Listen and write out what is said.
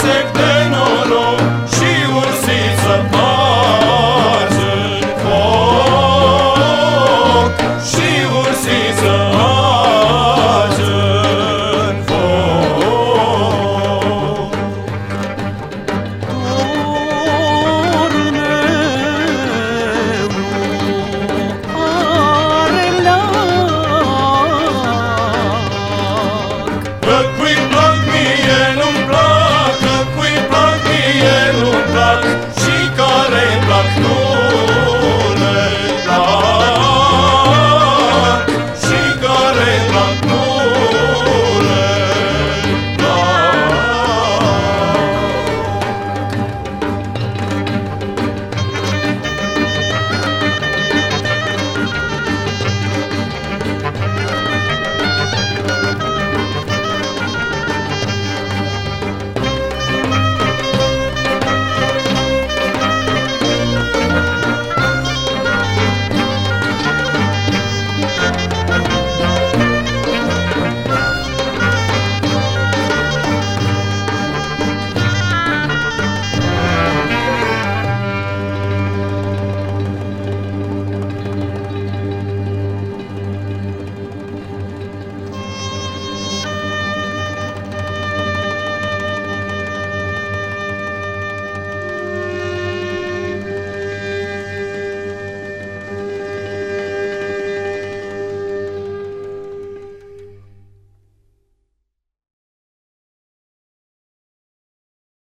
sickness.